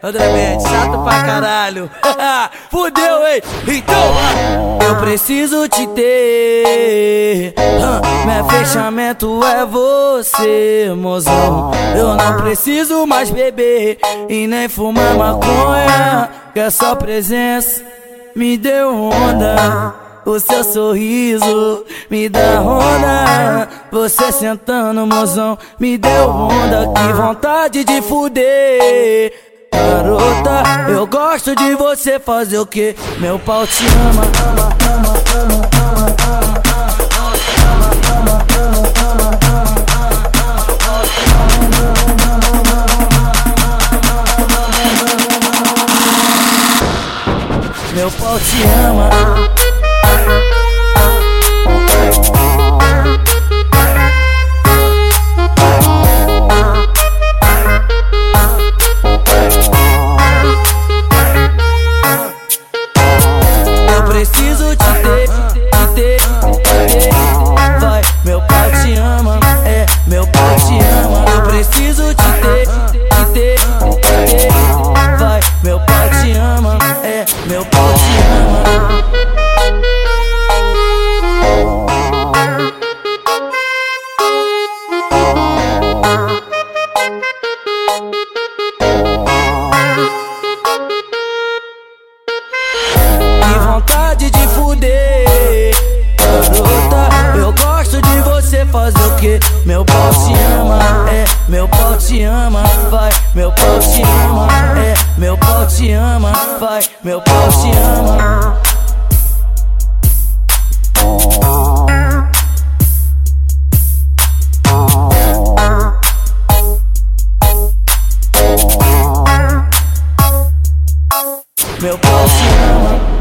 André Mendes, chato pra caralho. Fudeu, hein? Então, eu preciso te ter. Meu fechamento é você, mozão. Eu não preciso mais beber e nem fumar maconha. Que a sua presença me deu onda. O seu sorriso me dá onda. Você sentando, mozão, me deu onda. Que vontade de fuder. Garota, eu gosto de você fazer o que? Meu pau te ama, ama, ama, ama, ama, ama. Meu pau te ama. Vontade de fuder. Garota, eu gosto de você fazer o que? Meu pau te ama, é, meu pau te ama, vai. Meu pau te ama, é, meu pau te ama, vai. Meu pau te ama. Meu pau te ama